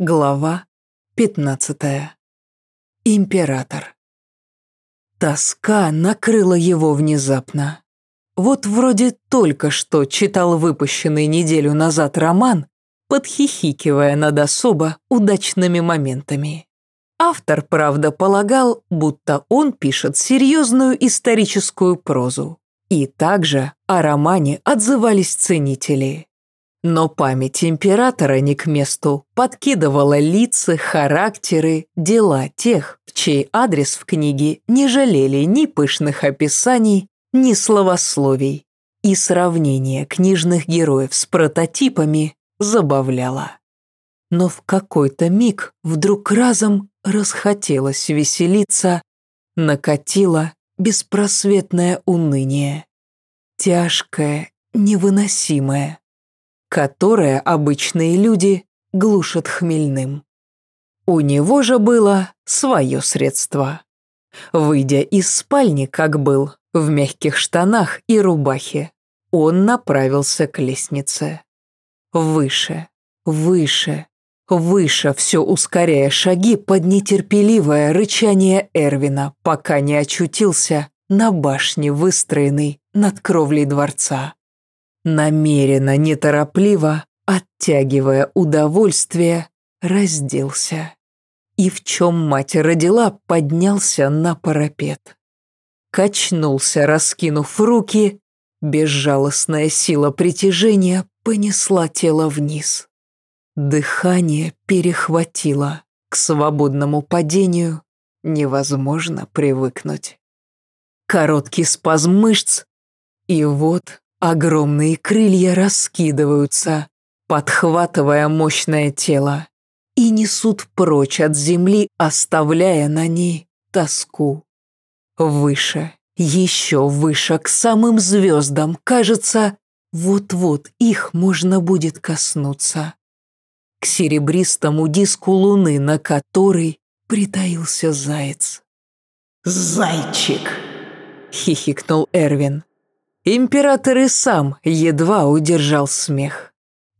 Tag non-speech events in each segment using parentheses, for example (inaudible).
Глава 15. Император. Тоска накрыла его внезапно. Вот вроде только что читал выпущенный неделю назад роман, подхихикивая над особо удачными моментами. Автор, правда, полагал, будто он пишет серьезную историческую прозу. И также о романе отзывались ценители. Но память императора не к месту подкидывала лица, характеры, дела тех, в чей адрес в книге не жалели ни пышных описаний, ни словословий. И сравнение книжных героев с прототипами забавляло. Но в какой-то миг вдруг разом расхотелось веселиться, накатило беспросветное уныние. Тяжкое, невыносимое которое обычные люди глушат хмельным. У него же было свое средство. Выйдя из спальни, как был, в мягких штанах и рубахе, он направился к лестнице. Выше, выше, выше, все ускоряя шаги под нетерпеливое рычание Эрвина, пока не очутился на башне, выстроенной над кровлей дворца намеренно, неторопливо, оттягивая удовольствие, разделся. И в чем мать родила, поднялся на парапет. Качнулся, раскинув руки, безжалостная сила притяжения понесла тело вниз. Дыхание перехватило, к свободному падению невозможно привыкнуть. Короткий спазм мышц, и вот Огромные крылья раскидываются, подхватывая мощное тело, и несут прочь от земли, оставляя на ней тоску. Выше, еще выше, к самым звездам, кажется, вот-вот их можно будет коснуться. К серебристому диску луны, на который притаился заяц. «Зайчик!» — хихикнул Эрвин. Император и сам едва удержал смех.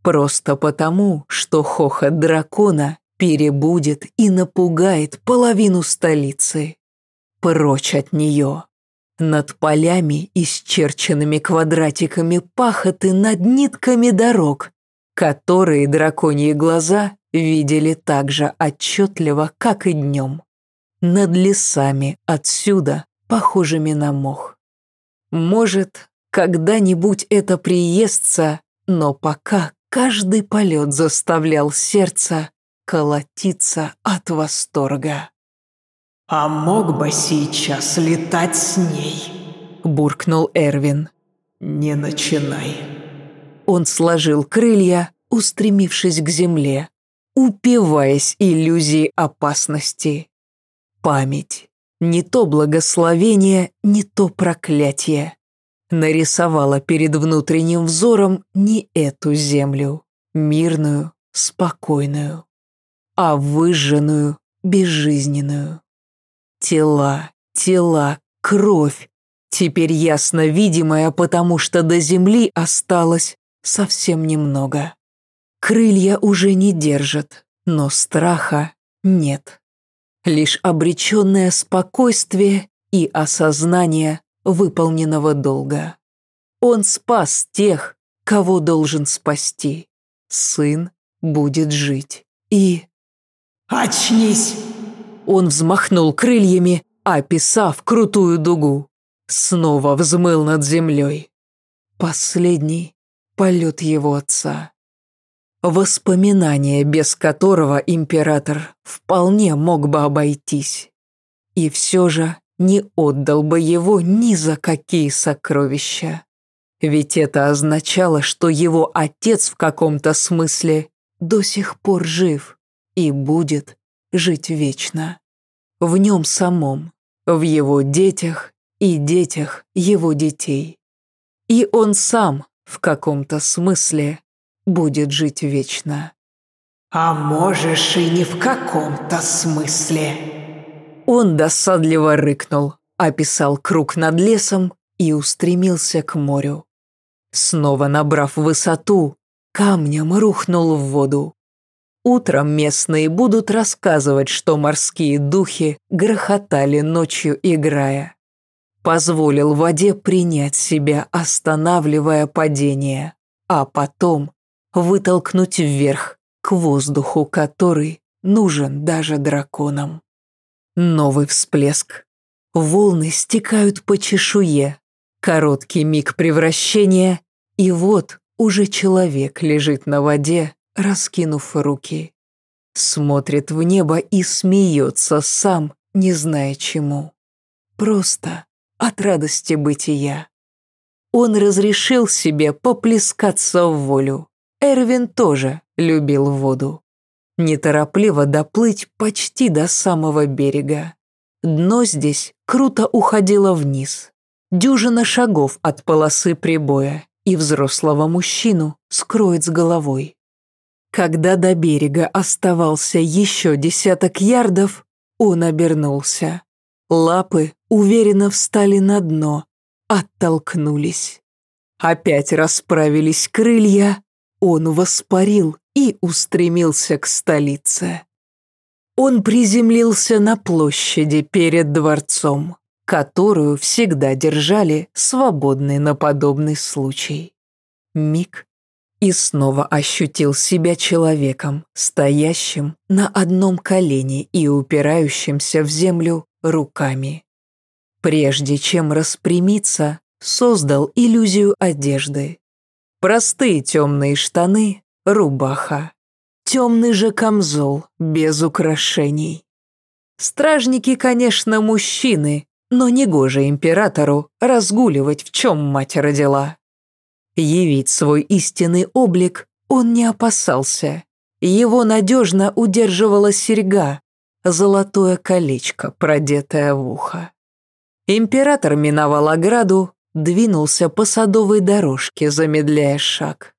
Просто потому, что хохот дракона перебудет и напугает половину столицы. Прочь от нее. Над полями, исчерченными квадратиками пахоты, над нитками дорог, которые драконьи глаза видели так же отчетливо, как и днем. Над лесами отсюда, похожими на мох. Может, когда-нибудь это приестся, но пока каждый полет заставлял сердце колотиться от восторга. «А мог бы сейчас летать с ней?» – буркнул Эрвин. «Не начинай». Он сложил крылья, устремившись к земле, упиваясь иллюзией опасности. Память. Не то благословение, не то проклятие нарисовала перед внутренним взором не эту землю, мирную, спокойную, а выжженную, безжизненную. Тела, тела, кровь, теперь ясно видимая, потому что до земли осталось совсем немного. Крылья уже не держат, но страха нет. Лишь обреченное спокойствие и осознание выполненного долга. Он спас тех, кого должен спасти. Сын будет жить. И... «Очнись!» Он взмахнул крыльями, описав крутую дугу. Снова взмыл над землей. Последний полет его отца. Воспоминание, без которого император вполне мог бы обойтись. И все же не отдал бы его ни за какие сокровища. Ведь это означало, что его отец в каком-то смысле до сих пор жив и будет жить вечно. В нем самом, в его детях и детях его детей. И он сам в каком-то смысле будет жить вечно. А можешь и не в каком-то смысле. Он досадливо рыкнул, описал круг над лесом и устремился к морю. Снова набрав высоту, камнем рухнул в воду. Утром местные будут рассказывать, что морские духи грохотали ночью, играя. Позволил воде принять себя, останавливая падение, а потом вытолкнуть вверх, к воздуху, который нужен даже драконам. Новый всплеск. Волны стекают по чешуе. Короткий миг превращения, и вот уже человек лежит на воде, раскинув руки. Смотрит в небо и смеется сам, не зная чему. Просто от радости бытия. Он разрешил себе поплескаться в волю. Эрвин тоже любил воду. Неторопливо доплыть почти до самого берега. Дно здесь круто уходило вниз. Дюжина шагов от полосы прибоя, и взрослого мужчину скроет с головой. Когда до берега оставался еще десяток ярдов, он обернулся. Лапы уверенно встали на дно, оттолкнулись. Опять расправились крылья, он воспарил и устремился к столице. Он приземлился на площади перед дворцом, которую всегда держали свободной на подобный случай. Миг и снова ощутил себя человеком, стоящим на одном колене и упирающимся в землю руками. Прежде чем распрямиться, создал иллюзию одежды. Простые темные штаны, рубаха. Темный же камзол, без украшений. Стражники, конечно, мужчины, но негоже императору разгуливать, в чем мать родила. Явить свой истинный облик он не опасался. Его надежно удерживала серьга, золотое колечко, продетое в ухо. Император миновал ограду, двинулся по садовой дорожке, замедляя шаг.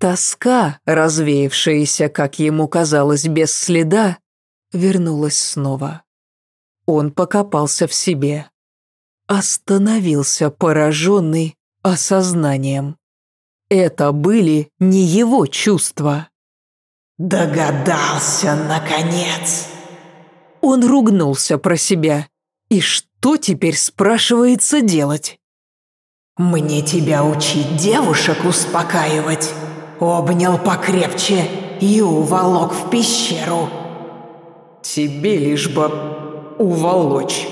Тоска, развеявшаяся, как ему казалось, без следа, вернулась снова. Он покопался в себе. Остановился пораженный, осознанием. Это были не его чувства. «Догадался, наконец!» Он ругнулся про себя. И что теперь спрашивается делать? «Мне тебя учить девушек успокаивать!» Обнял покрепче и уволок в пещеру. «Тебе лишь бы уволочь!»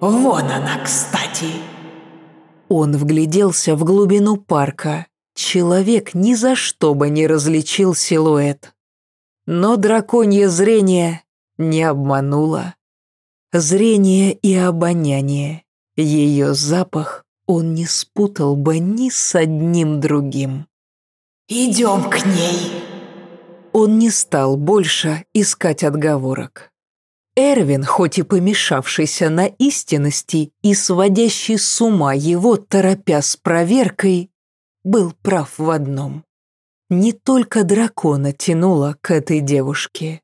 «Вон она, кстати!» Он вгляделся в глубину парка. Человек ни за что бы не различил силуэт. Но драконье зрение не обмануло. Зрение и обоняние. Ее запах он не спутал бы ни с одним другим. «Идем к ней!» Он не стал больше искать отговорок. Эрвин, хоть и помешавшийся на истинности и сводящий с ума его, торопя с проверкой, был прав в одном. Не только дракона тянуло к этой девушке.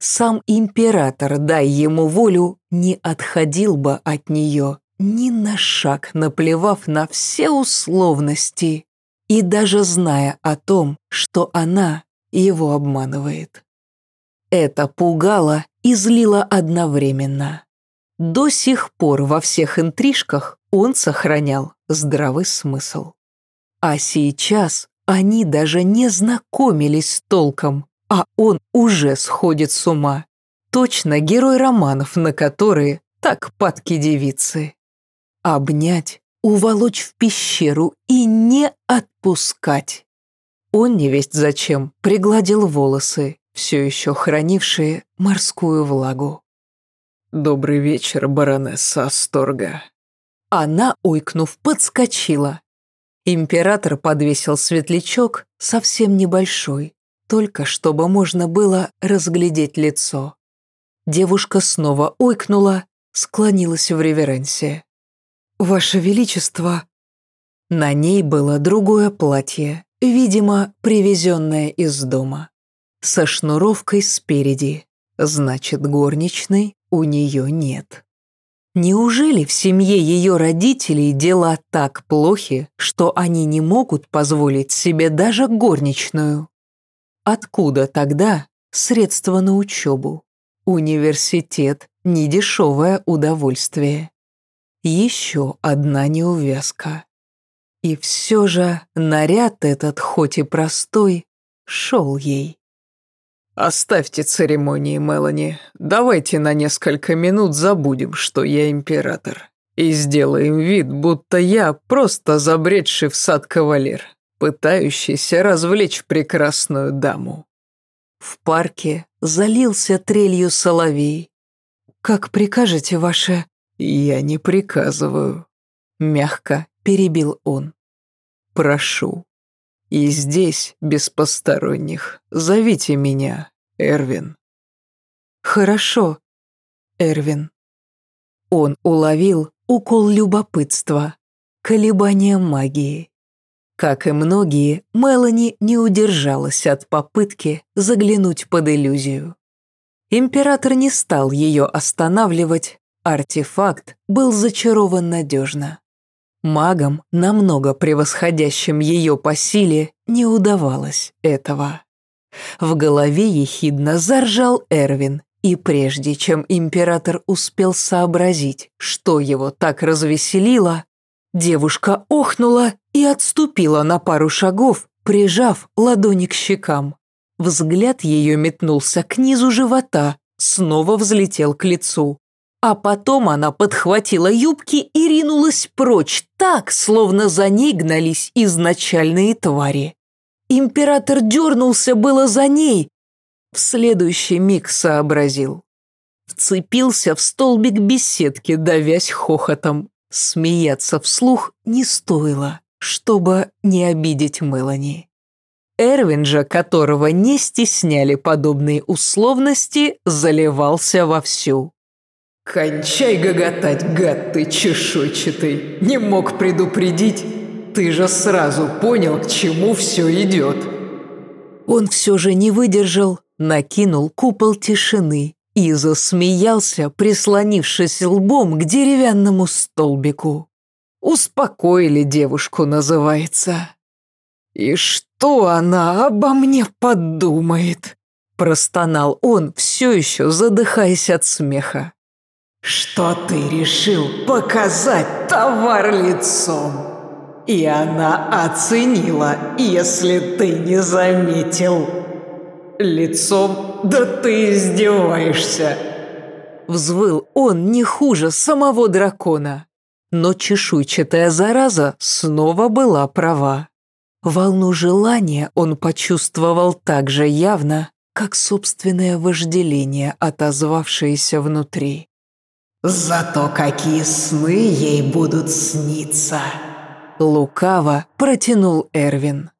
Сам император, дай ему волю, не отходил бы от нее ни на шаг, наплевав на все условности и даже зная о том, что она его обманывает. Это пугало и злило одновременно. До сих пор во всех интрижках он сохранял здравый смысл. А сейчас они даже не знакомились толком, а он уже сходит с ума. Точно герой романов, на которые так падки девицы. Обнять, уволочь в пещеру и не отпускать. Он невесть зачем пригладил волосы, все еще хранившие морскую влагу. «Добрый вечер, баронесса Асторга». Она, ойкнув, подскочила. Император подвесил светлячок, совсем небольшой, только чтобы можно было разглядеть лицо. Девушка снова ойкнула, склонилась в реверенсе. «Ваше Величество!» На ней было другое платье, видимо, привезенное из дома со шнуровкой спереди. Значит, горничной у нее нет. Неужели в семье ее родителей дела так плохи, что они не могут позволить себе даже горничную? откуда тогда средства на учебу? Университет – недешевое удовольствие. Еще одна неувязка. И все же наряд этот, хоть и простой, шел ей. «Оставьте церемонии, Мелани. Давайте на несколько минут забудем, что я император. И сделаем вид, будто я просто забредший в сад кавалер, пытающийся развлечь прекрасную даму». В парке залился трелью соловей. «Как прикажете, ваше...» «Я не приказываю», — мягко перебил он. «Прошу. И здесь, без посторонних, зовите меня, Эрвин». «Хорошо, Эрвин». Он уловил укол любопытства, колебания магии. Как и многие, Мелани не удержалась от попытки заглянуть под иллюзию. Император не стал ее останавливать, артефакт был зачарован надежно. Магам, намного превосходящим ее по силе, не удавалось этого. В голове ехидно заржал Эрвин, и прежде чем император успел сообразить, что его так развеселило, девушка охнула и отступила на пару шагов, прижав ладони к щекам. Взгляд ее метнулся к низу живота, снова взлетел к лицу. А потом она подхватила юбки и ринулась прочь, так, словно за ней гнались изначальные твари. Император дернулся было за ней. В следующий миг сообразил. Вцепился в столбик беседки, давясь хохотом. Смеяться вслух не стоило, чтобы не обидеть Мелани. Эрвин же, которого не стесняли подобные условности, заливался вовсю. «Кончай гоготать, гад ты чешуйчатый! Не мог предупредить! Ты же сразу понял, к чему все идет!» Он все же не выдержал, накинул купол тишины и засмеялся, прислонившись лбом к деревянному столбику. «Успокоили девушку, называется». «И что она обо мне подумает?» Простонал он, все еще задыхаясь от смеха. Что ты решил показать товар лицом. И она оценила, если ты не заметил. Лицом, да ты издеваешься. Взвыл он не хуже самого дракона. Но чешуйчатая зараза снова была права. Волну желания он почувствовал так же явно, как собственное вожделение, отозвавшееся внутри. Зато какие сны ей будут сниться!» Лукаво протянул Эрвин.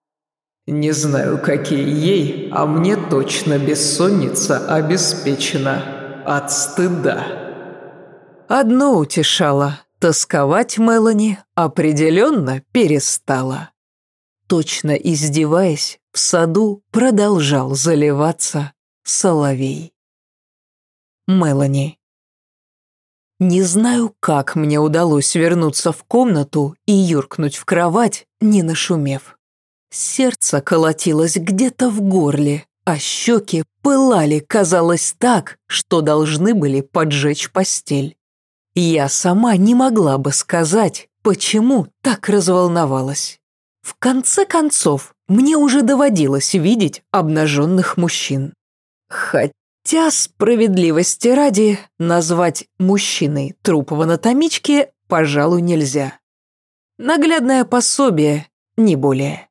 «Не знаю, какие ей, а мне точно бессонница обеспечена. От стыда». Одно утешало. Тосковать Мелани определенно перестала. Точно издеваясь, в саду продолжал заливаться соловей. Мелани. Не знаю, как мне удалось вернуться в комнату и юркнуть в кровать, не нашумев. Сердце колотилось где-то в горле, а щеки пылали, казалось, так, что должны были поджечь постель. Я сама не могла бы сказать, почему так разволновалась. В конце концов, мне уже доводилось видеть обнаженных мужчин. Хотя Хотя, справедливости ради, назвать мужчиной труп в анатомичке, пожалуй, нельзя. Наглядное пособие, не более.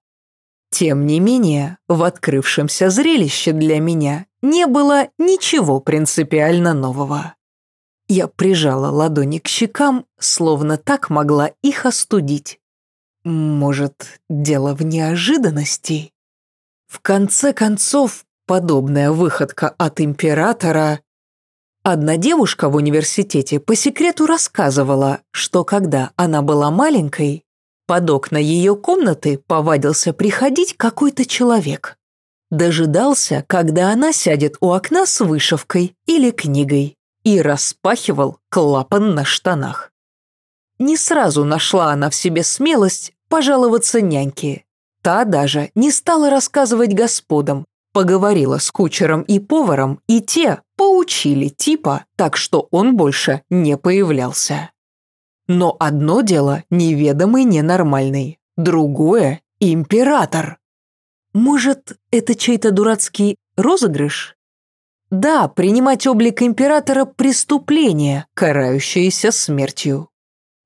Тем не менее, в открывшемся зрелище для меня не было ничего принципиально нового. Я прижала ладони к щекам, словно так могла их остудить. Может, дело в неожиданности? В конце концов, Подобная выходка от императора... Одна девушка в университете по секрету рассказывала, что когда она была маленькой, под окна ее комнаты повадился приходить какой-то человек. Дожидался, когда она сядет у окна с вышивкой или книгой и распахивал клапан на штанах. Не сразу нашла она в себе смелость пожаловаться няньке. Та даже не стала рассказывать господам, Поговорила с кучером и поваром, и те поучили типа, так что он больше не появлялся. Но одно дело неведомый ненормальный, другое – император. Может, это чей-то дурацкий розыгрыш? Да, принимать облик императора – преступление, карающееся смертью.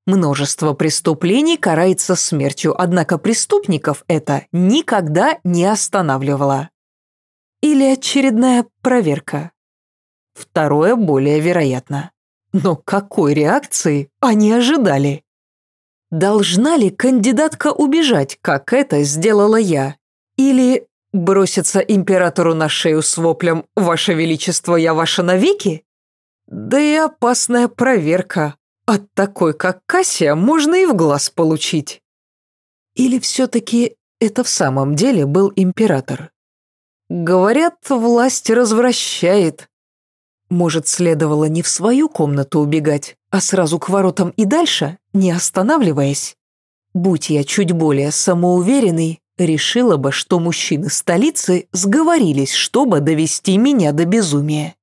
Множество преступлений карается смертью, однако преступников это никогда не останавливало. Или очередная проверка. Второе более вероятно. Но какой реакции они ожидали? Должна ли кандидатка убежать, как это сделала я? Или броситься императору на шею с воплем «Ваше Величество, я ваша навеки»? Да и опасная проверка. От такой, как Кассия, можно и в глаз получить. Или все-таки это в самом деле был император? Говорят, власть развращает. Может, следовало не в свою комнату убегать, а сразу к воротам и дальше, не останавливаясь? Будь я чуть более самоуверенный, решила бы, что мужчины столицы сговорились, чтобы довести меня до безумия.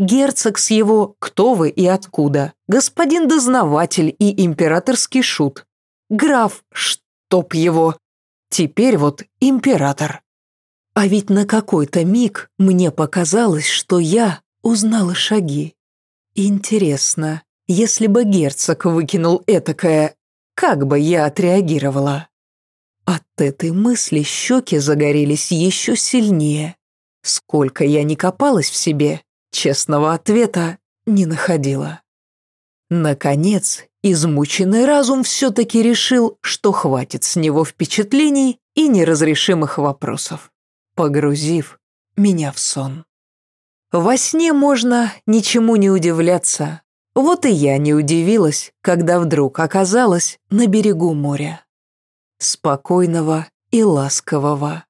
Герцог с его «Кто вы и откуда?», господин дознаватель и императорский шут, граф, чтоб его, теперь вот император. А ведь на какой-то миг мне показалось, что я узнала шаги. Интересно, если бы герцог выкинул этакое, как бы я отреагировала? От этой мысли щеки загорелись еще сильнее. Сколько я не копалась в себе, честного ответа не находила. Наконец, измученный разум все-таки решил, что хватит с него впечатлений и неразрешимых вопросов погрузив меня в сон. Во сне можно ничему не удивляться. Вот и я не удивилась, когда вдруг оказалась на берегу моря. Спокойного и ласкового.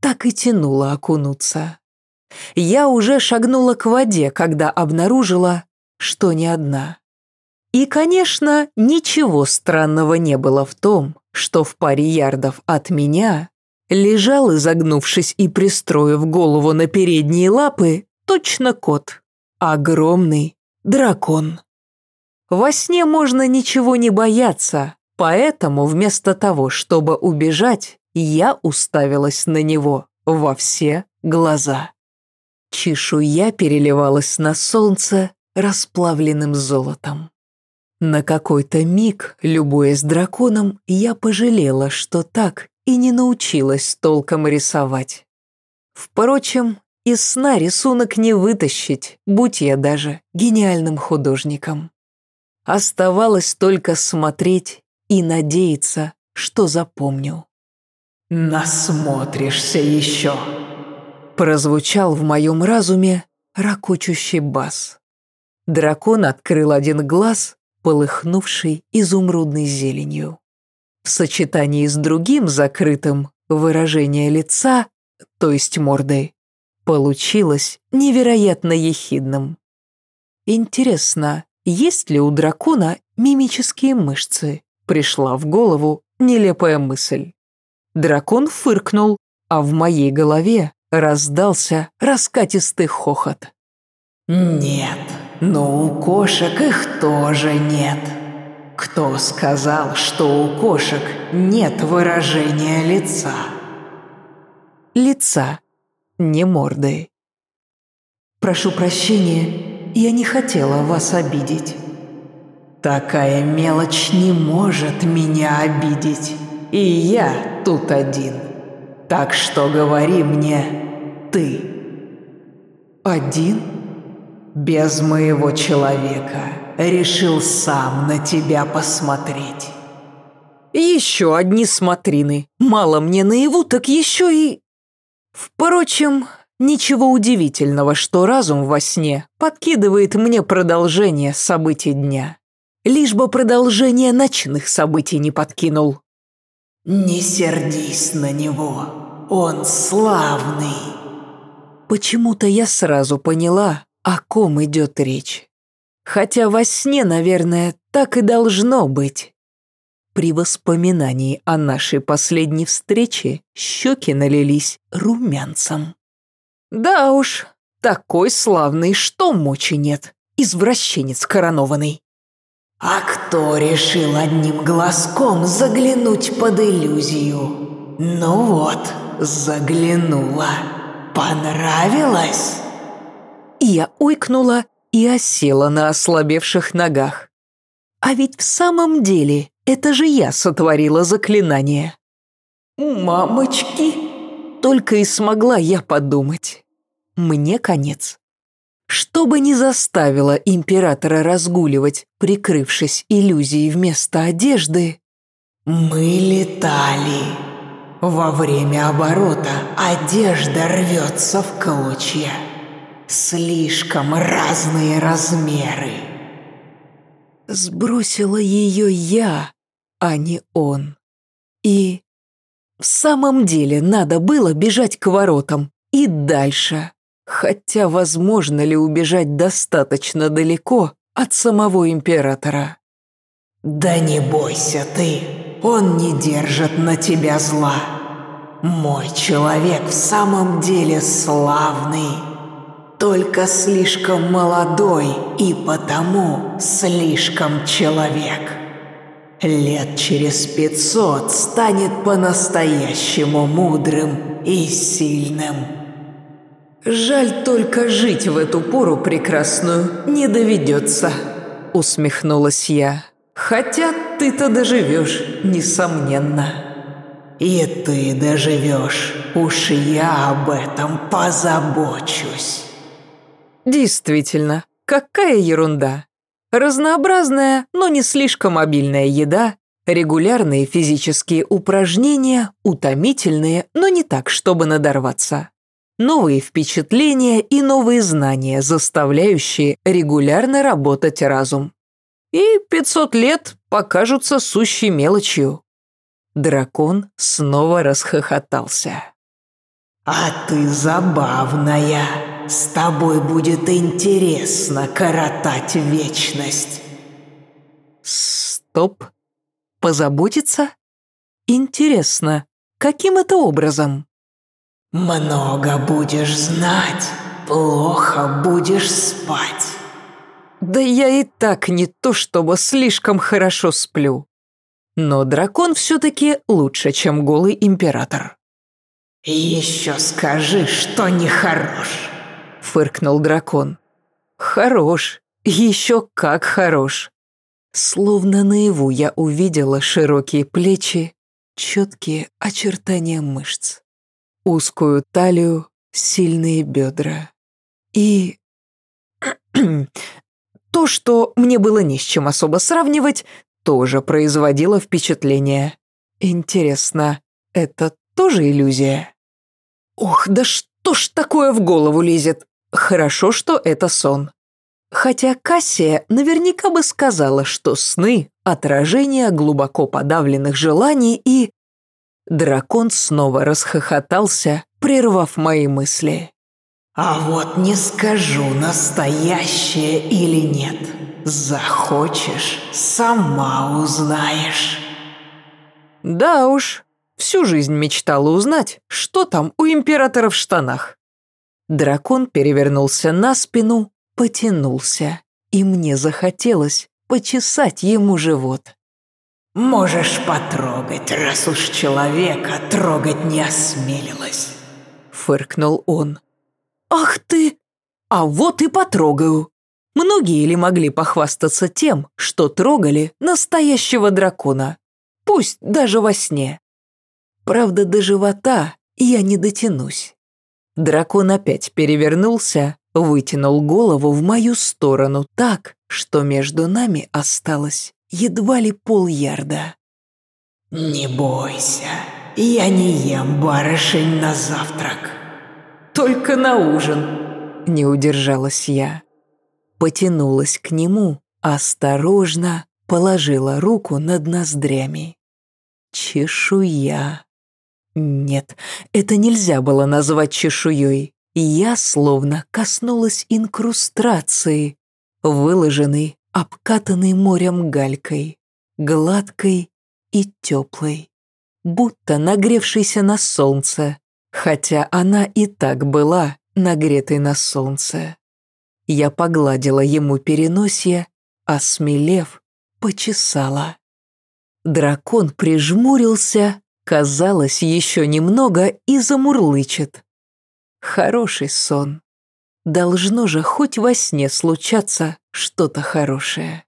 Так и тянуло окунуться. Я уже шагнула к воде, когда обнаружила, что не одна. И, конечно, ничего странного не было в том, что в паре ярдов от меня Лежал, изогнувшись и пристроив голову на передние лапы, точно кот. Огромный дракон. Во сне можно ничего не бояться, поэтому вместо того, чтобы убежать, я уставилась на него во все глаза. Чешуя переливалась на солнце расплавленным золотом. На какой-то миг, любуясь драконом, я пожалела, что так и не научилась толком рисовать. Впрочем, из сна рисунок не вытащить, будь я даже гениальным художником. Оставалось только смотреть и надеяться, что запомню. «Насмотришься еще!» Прозвучал в моем разуме ракочущий бас. Дракон открыл один глаз, полыхнувший изумрудной зеленью. В сочетании с другим закрытым выражение лица, то есть мордой, получилось невероятно ехидным. Интересно, есть ли у дракона мимические мышцы? Пришла в голову нелепая мысль. Дракон фыркнул, а в моей голове раздался раскатистый хохот. «Нет, но у кошек их тоже нет». Кто сказал, что у кошек нет выражения лица? Лица, не морды. Прошу прощения, я не хотела вас обидеть. Такая мелочь не может меня обидеть. И я тут один. Так что говори мне ты. Один? Без моего человека решил сам на тебя посмотреть. Еще одни смотрины. Мало мне наяву, так еще и... Впрочем, ничего удивительного, что разум во сне подкидывает мне продолжение событий дня. Лишь бы продолжение ночных событий не подкинул. Не сердись на него, он славный. Почему-то я сразу поняла, о ком идет речь. Хотя во сне, наверное, так и должно быть. При воспоминании о нашей последней встрече щеки налились румянцем. Да уж, такой славный, что мочи нет. Извращенец коронованный. А кто решил одним глазком заглянуть под иллюзию? Ну вот, заглянула. Понравилось? Я ойкнула и осела на ослабевших ногах. А ведь в самом деле это же я сотворила заклинание. «Мамочки!» Только и смогла я подумать. Мне конец. Что бы ни заставило императора разгуливать, прикрывшись иллюзией вместо одежды... «Мы летали. Во время оборота одежда рвется в клочья. Слишком разные размеры». Сбросила ее я, а не он. И в самом деле надо было бежать к воротам и дальше. Хотя возможно ли убежать достаточно далеко от самого императора? «Да не бойся ты, он не держит на тебя зла. Мой человек в самом деле славный, только слишком молодой и потому слишком человек. Лет через пятьсот станет по-настоящему мудрым и сильным». «Жаль только жить в эту пору прекрасную не доведется», — усмехнулась я. «Хотя ты-то доживешь, несомненно». «И ты доживешь, уж я об этом позабочусь». Действительно, какая ерунда. Разнообразная, но не слишком обильная еда, регулярные физические упражнения, утомительные, но не так, чтобы надорваться новые впечатления и новые знания, заставляющие регулярно работать разум. И 500 лет покажутся сущей мелочью. Дракон снова расхохотался. «А ты забавная. С тобой будет интересно коротать вечность». «Стоп. Позаботиться? Интересно, каким это образом?» «Много будешь знать, плохо будешь спать». Да я и так не то чтобы слишком хорошо сплю. Но дракон все-таки лучше, чем голый император. «Еще скажи, что нехорош», — фыркнул дракон. «Хорош, еще как хорош». Словно наяву я увидела широкие плечи, четкие очертания мышц узкую талию, сильные бедра. И... (clears throat) То, что мне было не с чем особо сравнивать, тоже производило впечатление. Интересно, это тоже иллюзия? Ох, да что ж такое в голову лезет? Хорошо, что это сон. Хотя Кассия наверняка бы сказала, что сны – отражение глубоко подавленных желаний и Дракон снова расхохотался, прервав мои мысли. «А вот не скажу, настоящее или нет. Захочешь, сама узнаешь». Да уж, всю жизнь мечтала узнать, что там у императора в штанах. Дракон перевернулся на спину, потянулся, и мне захотелось почесать ему живот. Можешь потрогать, раз уж человека трогать не осмелилась. Фыркнул он. Ах ты! А вот и потрогаю. Многие ли могли похвастаться тем, что трогали настоящего дракона? Пусть даже во сне. Правда, до живота я не дотянусь. Дракон опять перевернулся, вытянул голову в мою сторону так, что между нами осталось едва ли полярда. «Не бойся, я не ем барышень на завтрак». «Только на ужин», — не удержалась я. Потянулась к нему, осторожно положила руку над ноздрями. Чешуя. Нет, это нельзя было назвать чешуей. Я словно коснулась инкрустрации, выложенной обкатанный морем галькой, гладкой и теплой, будто нагревшейся на солнце, хотя она и так была нагретый на солнце. Я погладила ему переносье, а смелев, почесала. Дракон прижмурился, казалось, еще немного и замурлычет. Хороший сон. Должно же хоть во сне случаться что-то хорошее.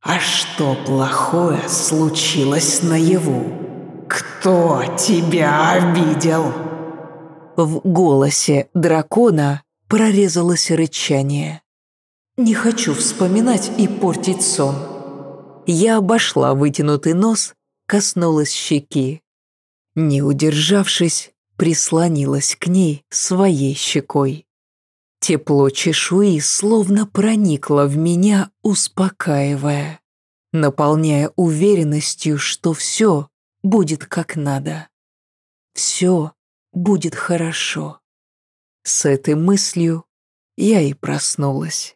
«А что плохое случилось наяву? Кто тебя обидел?» В голосе дракона прорезалось рычание. «Не хочу вспоминать и портить сон». Я обошла вытянутый нос, коснулась щеки. Не удержавшись, прислонилась к ней своей щекой. Тепло чешуи словно проникло в меня, успокаивая, наполняя уверенностью, что все будет как надо. Все будет хорошо. С этой мыслью я и проснулась.